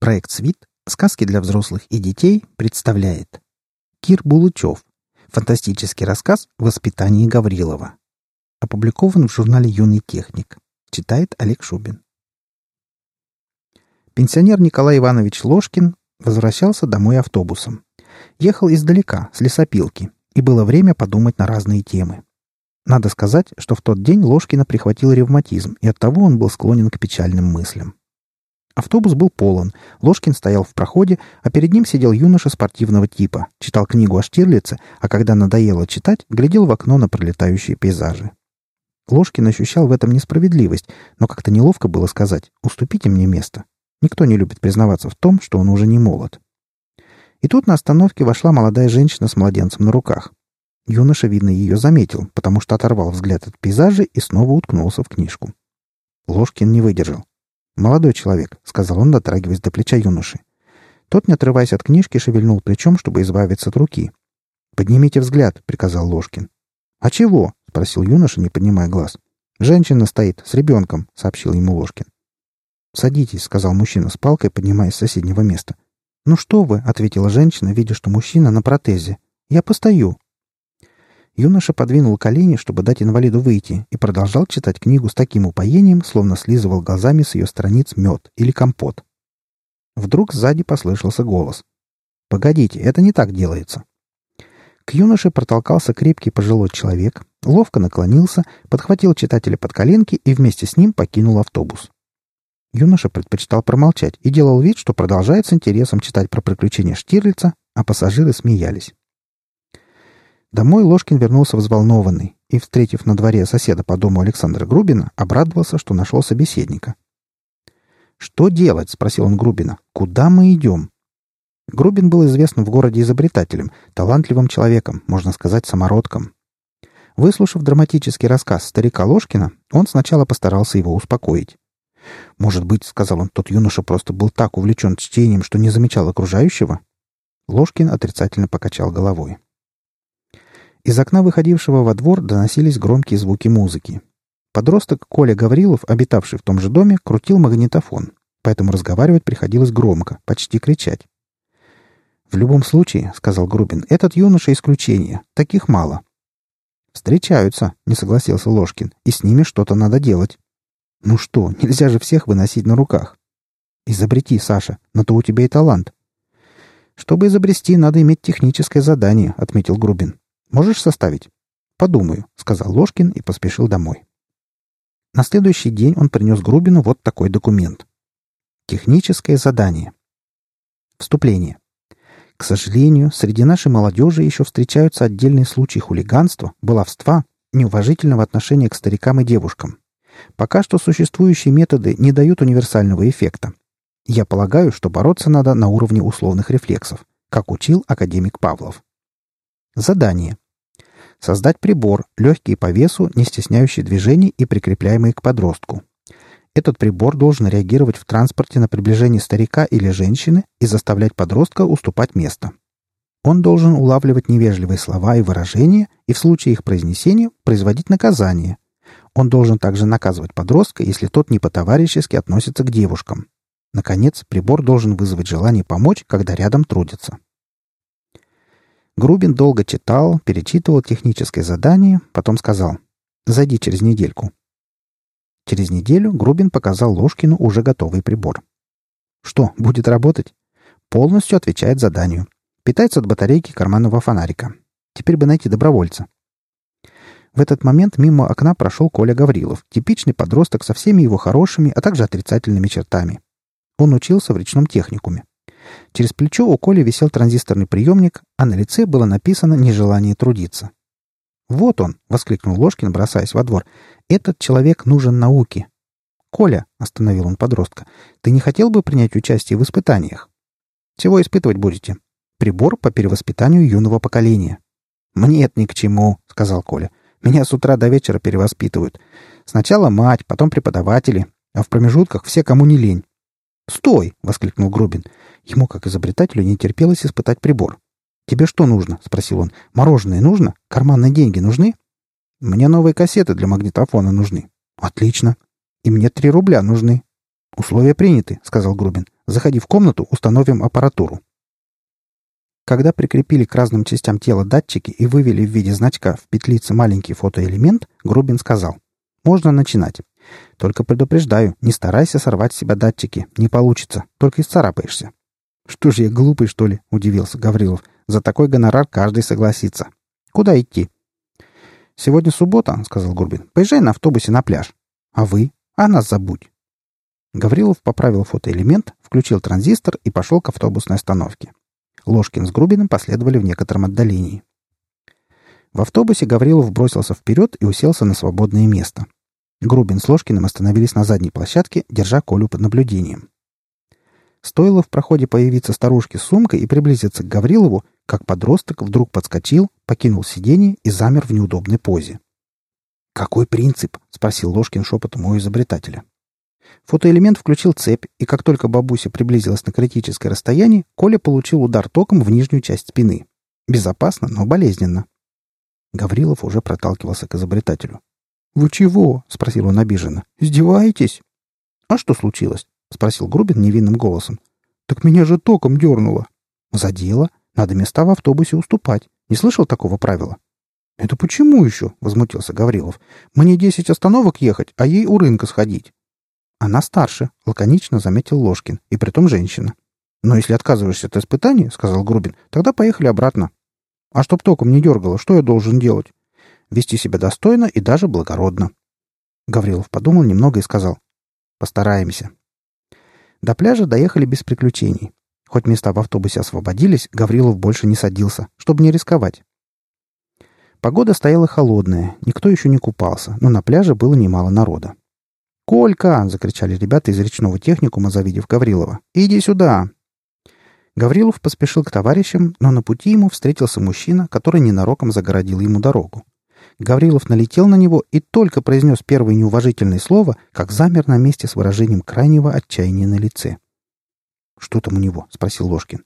Проект «Свит. Сказки для взрослых и детей» представляет Кир Булычев. Фантастический рассказ «Воспитание Гаврилова». Опубликован в журнале «Юный техник». Читает Олег Шубин. Пенсионер Николай Иванович Ложкин возвращался домой автобусом. Ехал издалека, с лесопилки, и было время подумать на разные темы. Надо сказать, что в тот день Ложкина прихватил ревматизм, и оттого он был склонен к печальным мыслям. Автобус был полон. Ложкин стоял в проходе, а перед ним сидел юноша спортивного типа, читал книгу о Штирлице, а когда надоело читать, глядел в окно на пролетающие пейзажи. Ложкин ощущал в этом несправедливость, но как-то неловко было сказать «уступите мне место». Никто не любит признаваться в том, что он уже не молод. И тут на остановке вошла молодая женщина с младенцем на руках. Юноша, видно, ее заметил, потому что оторвал взгляд от пейзажа и снова уткнулся в книжку. Ложкин не выдержал. «Молодой человек», — сказал он, дотрагиваясь до плеча юноши. Тот, не отрываясь от книжки, шевельнул плечом, чтобы избавиться от руки. «Поднимите взгляд», — приказал Ложкин. «А чего?» — спросил юноша, не поднимая глаз. «Женщина стоит, с ребенком», — сообщил ему Ложкин. «Садитесь», — сказал мужчина с палкой, поднимаясь с соседнего места. «Ну что вы», — ответила женщина, видя, что мужчина на протезе. «Я постою». Юноша подвинул колени, чтобы дать инвалиду выйти, и продолжал читать книгу с таким упоением, словно слизывал глазами с ее страниц мед или компот. Вдруг сзади послышался голос. «Погодите, это не так делается». К юноше протолкался крепкий пожилой человек, ловко наклонился, подхватил читателя под коленки и вместе с ним покинул автобус. Юноша предпочитал промолчать и делал вид, что продолжает с интересом читать про приключения Штирлица, а пассажиры смеялись. Домой Ложкин вернулся взволнованный и, встретив на дворе соседа по дому Александра Грубина, обрадовался, что нашел собеседника. «Что делать?» — спросил он Грубина. «Куда мы идем?» Грубин был известным в городе изобретателем, талантливым человеком, можно сказать, самородком. Выслушав драматический рассказ старика Ложкина, он сначала постарался его успокоить. «Может быть, — сказал он, — тот юноша просто был так увлечен чтением, что не замечал окружающего?» Ложкин отрицательно покачал головой. Из окна выходившего во двор доносились громкие звуки музыки. Подросток Коля Гаврилов, обитавший в том же доме, крутил магнитофон, поэтому разговаривать приходилось громко, почти кричать. «В любом случае, — сказал Грубин, — этот юноша исключение. Таких мало». «Встречаются», — не согласился Ложкин, — «и с ними что-то надо делать». «Ну что, нельзя же всех выносить на руках». «Изобрети, Саша, на то у тебя и талант». «Чтобы изобрести, надо иметь техническое задание», — отметил Грубин. Можешь составить?» «Подумаю», — сказал Ложкин и поспешил домой. На следующий день он принес Грубину вот такой документ. Техническое задание. Вступление. К сожалению, среди нашей молодежи еще встречаются отдельные случаи хулиганства, баловства, неуважительного отношения к старикам и девушкам. Пока что существующие методы не дают универсального эффекта. Я полагаю, что бороться надо на уровне условных рефлексов, как учил академик Павлов. Задание. Создать прибор, легкий по весу, не стесняющий движений и прикрепляемый к подростку. Этот прибор должен реагировать в транспорте на приближение старика или женщины и заставлять подростка уступать место. Он должен улавливать невежливые слова и выражения и в случае их произнесения производить наказание. Он должен также наказывать подростка, если тот не по-товарищески относится к девушкам. Наконец, прибор должен вызвать желание помочь, когда рядом трудятся. Грубин долго читал, перечитывал техническое задание, потом сказал «Зайди через недельку». Через неделю Грубин показал Ложкину уже готовый прибор. Что, будет работать? Полностью отвечает заданию. Питается от батарейки карманного фонарика. Теперь бы найти добровольца. В этот момент мимо окна прошел Коля Гаврилов, типичный подросток со всеми его хорошими, а также отрицательными чертами. Он учился в речном техникуме. Через плечо у Коли висел транзисторный приемник, а на лице было написано «нежелание трудиться». «Вот он!» — воскликнул Ложкин, бросаясь во двор. «Этот человек нужен науке». «Коля!» — остановил он подростка. «Ты не хотел бы принять участие в испытаниях?» «Чего испытывать будете?» «Прибор по перевоспитанию юного поколения». «Мне это ни к чему», — сказал Коля. «Меня с утра до вечера перевоспитывают. Сначала мать, потом преподаватели, а в промежутках все, кому не лень. «Стой!» — воскликнул Грубин. Ему, как изобретателю, не терпелось испытать прибор. «Тебе что нужно?» — спросил он. «Мороженое нужно? Карманные деньги нужны?» «Мне новые кассеты для магнитофона нужны». «Отлично. И мне три рубля нужны». «Условия приняты», — сказал Грубин. Заходи в комнату, установим аппаратуру». Когда прикрепили к разным частям тела датчики и вывели в виде значка в петлице маленький фотоэлемент, Грубин сказал, «Можно начинать. Только предупреждаю, не старайся сорвать с себя датчики. Не получится, только исцарапаешься». «Что же я глупый, что ли?» — удивился Гаврилов. «За такой гонорар каждый согласится. Куда идти?» «Сегодня суббота», — сказал Гурбин. «Поезжай на автобусе на пляж. А вы? А нас забудь». Гаврилов поправил фотоэлемент, включил транзистор и пошел к автобусной остановке. Ложкин с Грубиным последовали в некотором отдалении. В автобусе Гаврилов бросился вперед и уселся на свободное место. Грубин с Ложкиным остановились на задней площадке, держа Колю под наблюдением. Стоило в проходе появиться старушке с сумкой и приблизиться к Гаврилову, как подросток вдруг подскочил, покинул сиденье и замер в неудобной позе. «Какой принцип?» — спросил Ложкин шепотом у изобретателя. Фотоэлемент включил цепь, и как только бабуся приблизилась на критическое расстояние, Коля получил удар током в нижнюю часть спины. Безопасно, но болезненно. Гаврилов уже проталкивался к изобретателю. «Вы чего?» — спросил он обиженно. «Издеваетесь?» «А что случилось?» — спросил Грубин невинным голосом. «Так меня же током дернуло». «За Надо места в автобусе уступать. Не слышал такого правила?» «Это почему еще?» — возмутился Гаврилов. «Мне десять остановок ехать, а ей у рынка сходить». «Она старше», — лаконично заметил Ложкин, и притом женщина. «Но если отказываешься от испытаний, — сказал Грубин, — тогда поехали обратно». «А чтоб током не дергало, что я должен делать?» «Вести себя достойно и даже благородно». Гаврилов подумал немного и сказал. «Постараемся». До пляжа доехали без приключений. Хоть места в автобусе освободились, Гаврилов больше не садился, чтобы не рисковать. Погода стояла холодная, никто еще не купался, но на пляже было немало народа. «Колька!» — закричали ребята из речного техникума, завидев Гаврилова. «Иди сюда!» Гаврилов поспешил к товарищам, но на пути ему встретился мужчина, который ненароком загородил ему дорогу. Гаврилов налетел на него и только произнес первое неуважительное слово, как замер на месте с выражением крайнего отчаяния на лице. «Что там у него?» — спросил Ложкин.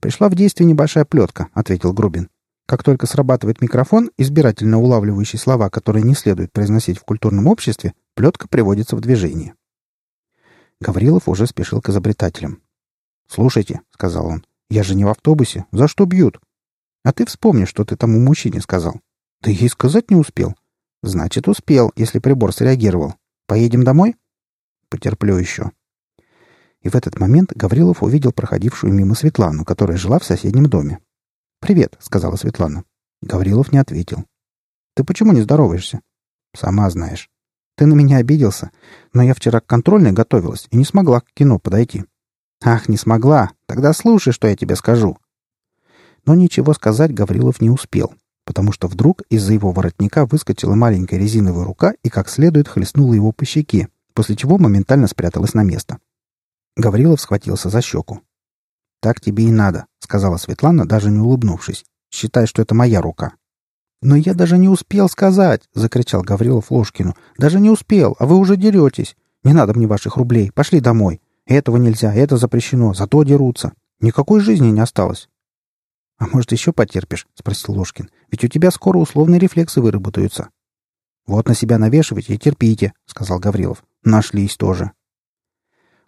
«Пришла в действие небольшая плетка», — ответил Грубин. Как только срабатывает микрофон, избирательно улавливающий слова, которые не следует произносить в культурном обществе, плетка приводится в движение. Гаврилов уже спешил к изобретателям. «Слушайте», — сказал он, — «я же не в автобусе. За что бьют?» «А ты вспомни, что ты тому мужчине сказал». «Ты ей сказать не успел». «Значит, успел, если прибор среагировал. Поедем домой?» «Потерплю еще». И в этот момент Гаврилов увидел проходившую мимо Светлану, которая жила в соседнем доме. «Привет», — сказала Светлана. Гаврилов не ответил. «Ты почему не здороваешься?» «Сама знаешь. Ты на меня обиделся, но я вчера к контрольной готовилась и не смогла к кино подойти». «Ах, не смогла. Тогда слушай, что я тебе скажу». Но ничего сказать Гаврилов не успел, потому что вдруг из-за его воротника выскочила маленькая резиновая рука и как следует хлестнула его по щеке, после чего моментально спряталась на место. Гаврилов схватился за щеку. «Так тебе и надо», — сказала Светлана, даже не улыбнувшись. «Считай, что это моя рука». «Но я даже не успел сказать!» — закричал Гаврилов Ложкину. «Даже не успел, а вы уже деретесь. Не надо мне ваших рублей. Пошли домой. Этого нельзя, это запрещено, зато дерутся. Никакой жизни не осталось». «А может, еще потерпишь?» — спросил Ложкин. «Ведь у тебя скоро условные рефлексы выработаются». «Вот на себя навешивайте и терпите», — сказал Гаврилов. «Нашлись тоже».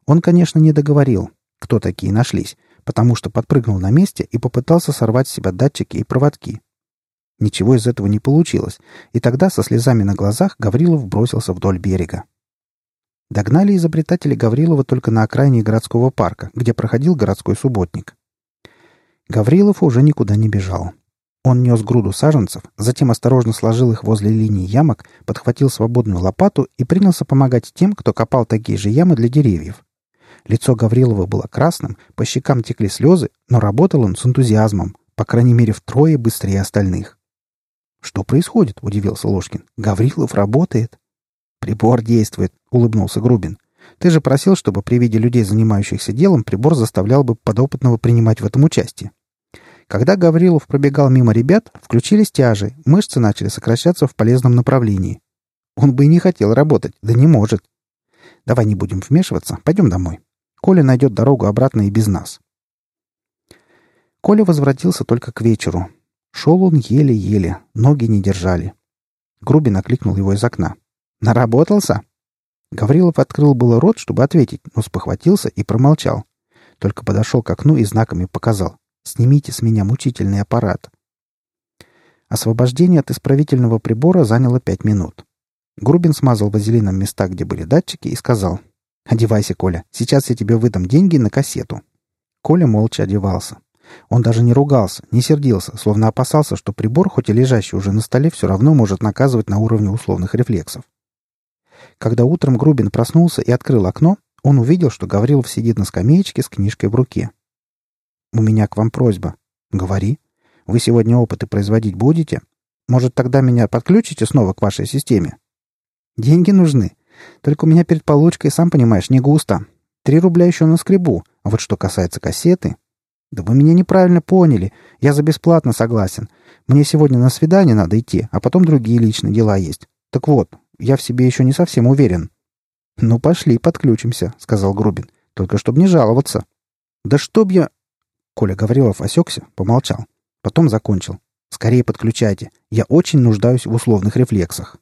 Он, конечно, не договорил, кто такие нашлись, потому что подпрыгнул на месте и попытался сорвать с себя датчики и проводки. Ничего из этого не получилось, и тогда со слезами на глазах Гаврилов бросился вдоль берега. Догнали изобретатели Гаврилова только на окраине городского парка, где проходил городской субботник. Гаврилов уже никуда не бежал. Он нес груду саженцев, затем осторожно сложил их возле линии ямок, подхватил свободную лопату и принялся помогать тем, кто копал такие же ямы для деревьев. Лицо Гаврилова было красным, по щекам текли слезы, но работал он с энтузиазмом, по крайней мере втрое быстрее остальных. «Что происходит?» — удивился Ложкин. «Гаврилов работает». «Прибор действует», — улыбнулся Грубин. «Ты же просил, чтобы при виде людей, занимающихся делом, прибор заставлял бы подопытного принимать в этом участие». Когда Гаврилов пробегал мимо ребят, включились тяжи, мышцы начали сокращаться в полезном направлении. Он бы и не хотел работать, да не может. Давай не будем вмешиваться, пойдем домой. Коля найдет дорогу обратно и без нас. Коля возвратился только к вечеру. Шел он еле-еле, ноги не держали. Грубин окликнул его из окна. «Наработался?» Гаврилов открыл было рот, чтобы ответить, но спохватился и промолчал. только подошел к окну и знаками показал. «Снимите с меня мучительный аппарат». Освобождение от исправительного прибора заняло пять минут. Грубин смазал вазелином места, где были датчики, и сказал. «Одевайся, Коля. Сейчас я тебе выдам деньги на кассету». Коля молча одевался. Он даже не ругался, не сердился, словно опасался, что прибор, хоть и лежащий уже на столе, все равно может наказывать на уровне условных рефлексов. Когда утром Грубин проснулся и открыл окно, он увидел, что Гаврилов сидит на скамеечке с книжкой в руке. «У меня к вам просьба». «Говори. Вы сегодня опыты производить будете? Может, тогда меня подключите снова к вашей системе?» «Деньги нужны. Только у меня перед получкой, сам понимаешь, не густо. Три рубля еще на скребу. А вот что касается кассеты...» «Да вы меня неправильно поняли. Я за бесплатно согласен. Мне сегодня на свидание надо идти, а потом другие личные дела есть. Так вот, я в себе еще не совсем уверен». «Ну, пошли, подключимся», — сказал Грубин. «Только чтоб не жаловаться». «Да чтоб я...» Коля Гаврилов осекся, помолчал. Потом закончил. «Скорее подключайте. Я очень нуждаюсь в условных рефлексах».